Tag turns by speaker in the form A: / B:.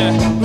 A: yeah.